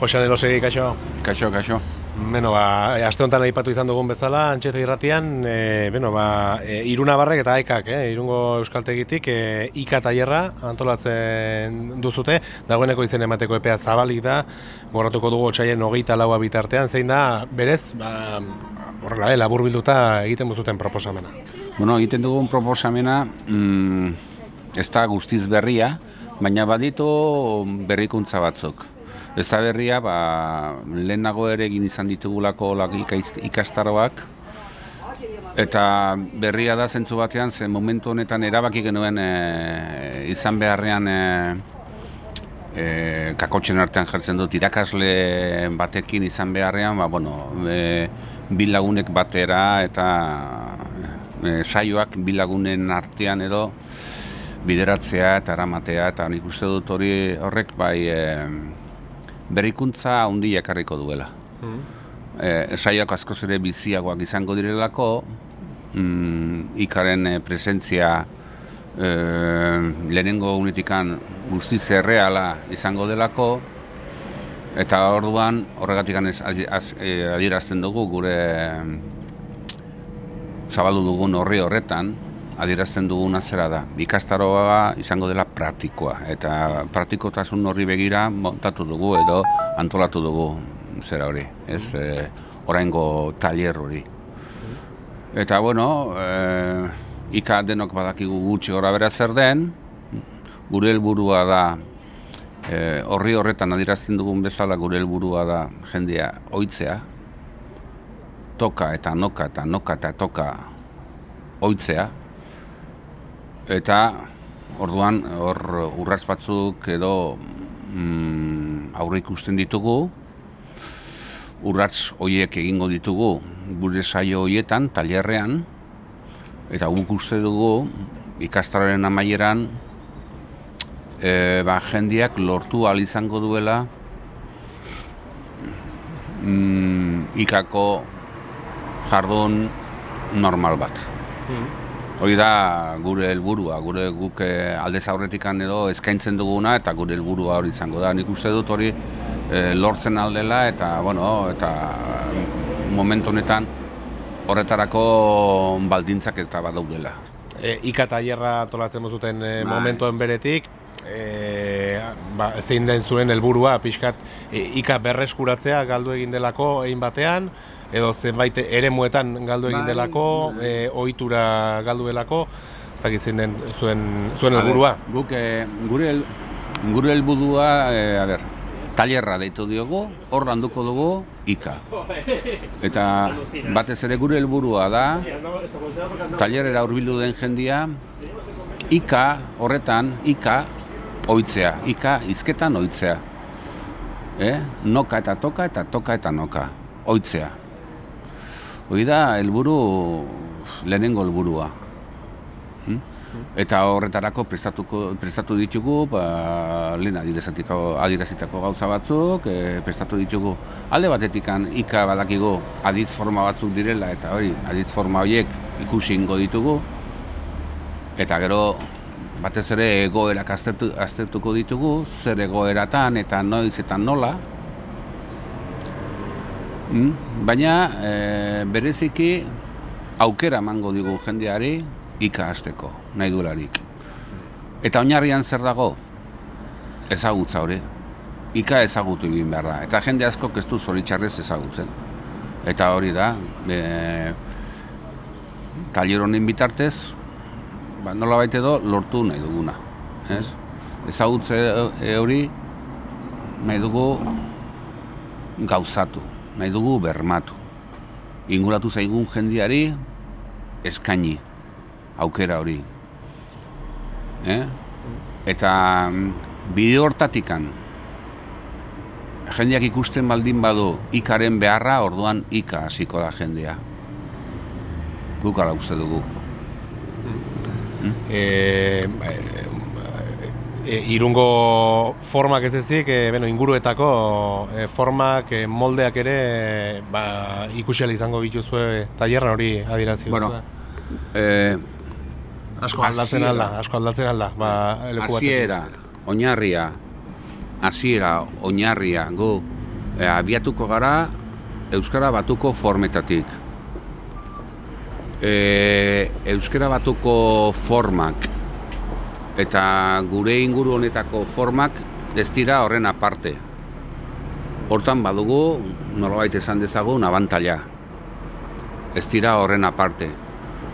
Jose de Losegi, kaixo. Kaixo, kaixo. Beno, ba, aste honetan aipatu izan dugun bezala, antxete irratian, e, beno, ba, e, iruna barrek eta aikak, eh, irungo euskaltegitik, e, ika taierra antolatzen duzute, dagoeneko izen emateko epea zabalik da, gorratuko dugu otxaien hogeita laua bitartean, zein da, berez, ba, horrela, eh, labur bilduta egiten buzuten proposamena. Bueno, egiten dugun proposamena, mm, ez da guztiz berria, baina baditu berrikuntza batzuk. Ez da berria, ba, lehenago ere egin izan ditugulako ikastaroak, eta berria da zentzu batean, ze momentu honetan erabaki genuen e, izan beharrean e, e, kakotxen artean jartzen dut irakasle batekin izan beharrean, ba, bueno, e, bilagunek batera eta e, saioak bilagunen artean edo bideratzea eta aramatea eta nik uste dut hori horrek bai e, berrikuntza handi ekarriko duela. Mm. E, Saiak asko ere biziagoak izango direlako, mm, ikaren e, presentzia e, lehenengo unitikan guztiz erreala izango delako, eta orduan horregatik e, adierazten dugu gure zabaldu dugun horri horretan, adierazten duguna zera da. Ikastaroa izango dela praktikoa eta praktikotasun horri begira montatu dugu edo antolatu dugu zera hori, ez? E, oraingo tailer hori. Eta bueno, e, ika denok badakigu gutxi gora bera zer den, gure helburua da e, horri horretan adierazten dugun bezala gure helburua da jendea oitzea, toka eta noka eta noka eta toka oitzea, eta orduan hor urrats batzuk edo mm, aurre ikusten ditugu urrats hoiek egingo ditugu gure saio hoietan tailerrean eta guk uste dugu ikastararen amaieran e, ba, jendiak lortu al izango duela mm, ikako jardun normal bat. Mm. Hori da gure helburua, gure guk eh, aldez aurretikan edo eskaintzen duguna eta gure helburua hori izango da. Nik uste dut hori eh, lortzen aldela eta bueno, eta momentu honetan horretarako baldintzak eta badaudela. E, Ika tailerra tolatzen zuten e, momentuen beretik, e, ba, zein den zuen helburua pixkat e, ika berreskuratzea galdu egin delako egin batean edo zenbait eremuetan galdu egin bai, delako bai. e, ohitura galdu delako ez dakit zein den zuen zuen helburua guk e, gure gure helburua e, a ber tailerra deitu diogu hor landuko dugu ika eta batez ere gure helburua da tailerera hurbildu den jendia ika horretan ika oitzea, ika izketan oitzea. Eh? Noka eta toka eta toka eta noka. Oitzea. Hoi da, helburu lehenengo helburua. Hm? Eta horretarako prestatuko, prestatu ditugu, ba, lehen adirazitako gauza batzuk, e, prestatu ditugu alde batetikan ika badakigu aditz forma batzuk direla, eta hori, aditz forma horiek ikusi ingo ditugu, eta gero batez ere egoerak aztertu, aztertuko ditugu, zer egoeratan eta noiz eta nola. Mm? Baina e, bereziki aukera emango digu jendeari ika hasteko nahi dularik. Eta oinarrian zer dago? Ezagutza hori. Ika ezagutu egin behar da. Eta jende asko ez du zoritxarrez ezagutzen. Eta hori da, e, taller honen bitartez, ba, nola baita edo lortu nahi duguna. Ez? Ezagutze e, hori nahi dugu gauzatu, nahi dugu bermatu. Inguratu zaigun jendiari eskaini aukera hori. Eh? Eta mm, bide hortatikan jendeak ikusten baldin badu ikaren beharra, orduan ika hasiko da jendea. Guk ala uste dugu e, e, irungo formak ez ezik, e, bueno, inguruetako e, formak, e, moldeak ere e, ba, ikusiali izango bituzue tailerra hori adirazi bueno, e, asko aldatzen alda, asko aldatzen alda. Ba, asiera, oinarria, hasiera oinarria, gu e, abiatuko gara Euskara batuko formetatik. E, Euskara batuko formak eta gure inguru honetako formak ez dira horren aparte. Hortan badugu, nolabait esan dezagun, abantaila. Ez dira horren aparte.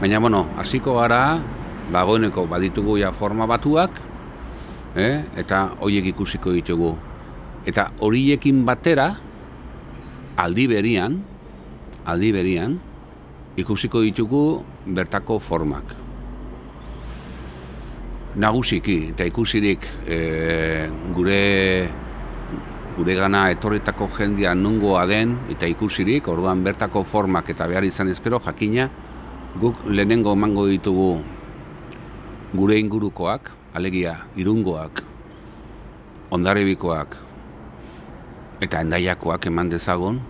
Baina, bueno, hasiko gara, dagoeneko baditugu ja forma batuak, eh? eta horiek ikusiko ditugu. Eta horiekin batera, aldi berian, aldi berian, ikusiko ditugu bertako formak. Nagusiki, eta ikusirik e, gure gure gana etorritako jendia nungoa den, eta ikusirik, orduan bertako formak eta behar izan ezkero, jakina, guk lehenengo emango ditugu gure ingurukoak, alegia irungoak, ondarebikoak eta endaiakoak eman dezagun.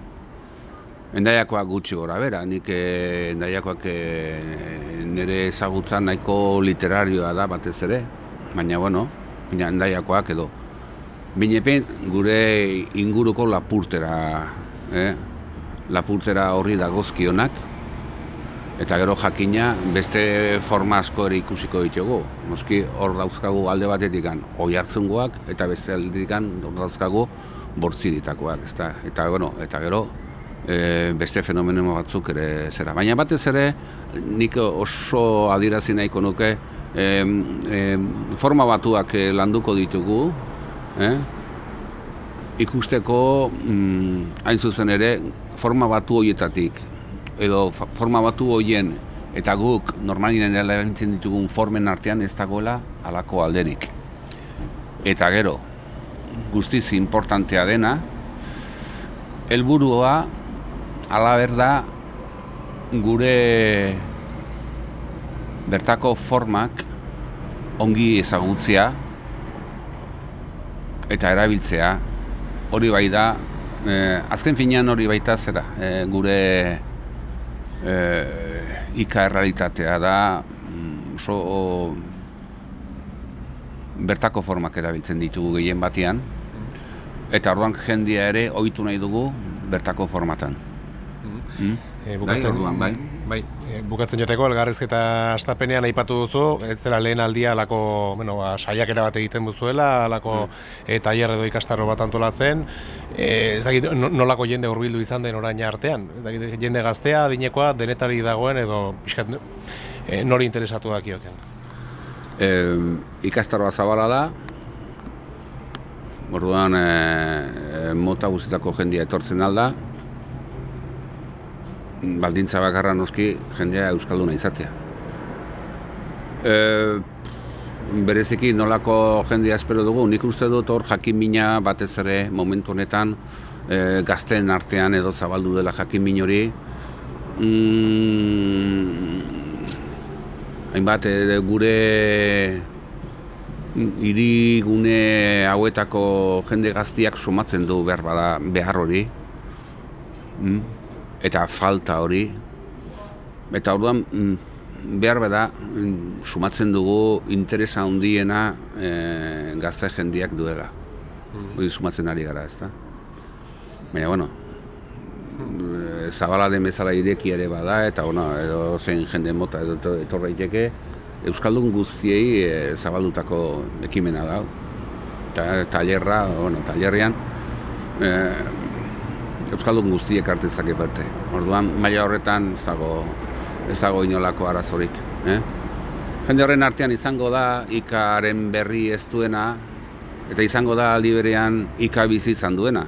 Endaiakoak gutxi gora bera, nik e, endaiakoak e, nire ezagutza nahiko literarioa da batez ere, baina bueno, baina endaiakoak edo. Binepen gure inguruko lapurtera, eh? lapurtera horri dagozkionak, eta gero jakina beste forma asko ere ikusiko ditugu. Noski hor dauzkagu alde batetik oi hartzungoak eta beste aldetik hor dauzkagu bortziritakoak, ezta? Eta bueno, eta gero e, beste fenomeno batzuk ere zera. Baina batez ere nik oso adirazi nahiko nuke e, e, forma batuak e, landuko ditugu, eh? ikusteko mm, hain zuzen ere forma batu horietatik edo forma batu hoien eta guk normalinen erabiltzen ditugun formen artean ez dagoela alako alderik. Eta gero, guztiz importantea dena, helburua ala berda gure bertako formak ongi ezagutzea eta erabiltzea hori bai da, eh, azken finean hori baita zera, eh, gure e, ika errealitatea da mm, oso bertako formak erabiltzen ditugu gehien batean eta orduan jendia ere ohitu nahi dugu bertako formatan. Mm. E, bukatzen, bai, orduan, bai. bai e, bukatzen joteko, elgarrizketa astapenean aipatu duzu, ez zela lehen aldia alako, bueno, ba, saiakera bat egiten buzuela, alako mm. e, edo ikastarro bat antolatzen, e, ez dakit, nolako jende hurbildu izan den orain artean, ez dakit, jende gaztea, dinekoa, denetari dagoen, edo pixkat, e, nori interesatu da kioken? E, ikastaroa zabala da, Orduan, e, mota guztietako jendia etortzen alda, baldintza bakarra noski jendea euskalduna izatea. E, bereziki nolako jendea espero dugu, nik uste dut hor jakin mina batez ere momentu honetan e, gazten artean edo zabaldu dela jakin min hori. Mm, hainbat, e, gure hirigune hauetako jende gaztiak sumatzen du behar bada behar hori. Mm eta falta hori. Eta orduan mm, behar beda mm, sumatzen dugu interesa handiena e, gazte jendiak duela. Mm. sumatzen ari gara, ezta. Baina, bueno, mm. zabala den bezala ireki ere bada, eta bueno, edo zein jende mota edo etorra iteke, Euskaldun guztiei e, zabaldutako ekimena da. Eta talerra, bueno, talerrian, e, Euskaldun guztiek hartzen berte. Orduan, maila horretan ez dago, ez dago inolako arazorik. Eh? Jende horren artean izango da ikaren berri ez duena, eta izango da aldi berean ika bizi izan duena.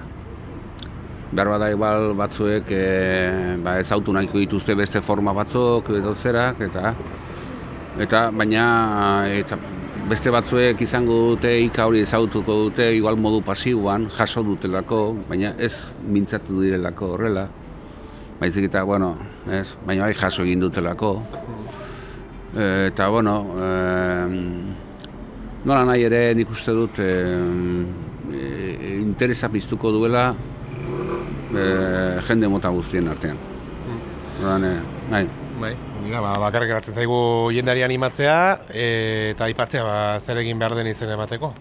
Behar bada igual batzuek e, ba, ez autu nahiko dituzte beste forma batzuk edo zerak, eta, eta baina eta, beste batzuek izango dute ika hori ezautuko dute igual modu pasiboan jaso dutelako, baina ez mintzatu direlako horrela. Baizik eta, bueno, ez, baina bai jaso egin dutelako. E, eta, bueno, e, nola nahi ere nik uste dut e, e, interesa piztuko duela e, jende mota guztien artean. Mm. nahi. Bai, mira, ba, bakarrik eratzen zaigu jendari animatzea e, eta aipatzea ba, zer egin behar den izen emateko.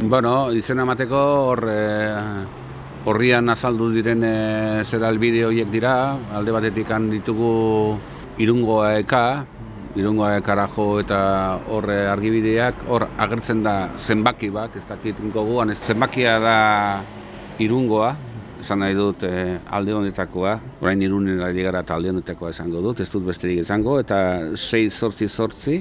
Bueno, izen emateko hor e, Horrian azaldu diren e, zera albide horiek dira, alde batetik ditugu irungoa eka, irungoa ekara jo eta hor eh, argibideak, hor agertzen da zenbaki bat, ez dakit gogoan, ez zenbakia da irungoa, esan nahi dut e, alde honetakoa, orain irunera ligara eta alde honetakoa esango dut, ez dut besterik esango, eta 6 sortzi sortzi,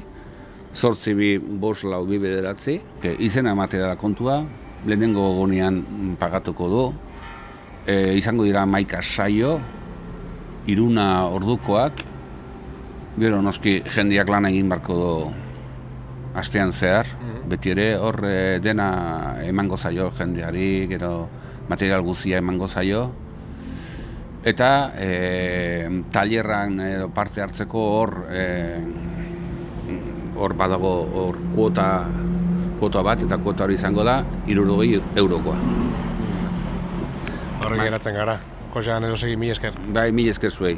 sortzi bi bos lau bi bederatzi, que izena ematea da kontua, lehenengo gonean pagatuko du, e, izango dira maika saio, iruna ordukoak, gero noski jendiak lan egin barko du astean zehar, beti ere hor e, dena emango zaio jendeari, gero material guzia emango zaio, eta e, tailerran edo parte hartzeko hor e, hor badago hor kuota kuota bat eta kuota hori izango da 60 eurokoa. Horrek geratzen gara. Josean erosegi mila esker. Bai, mil esker zuei.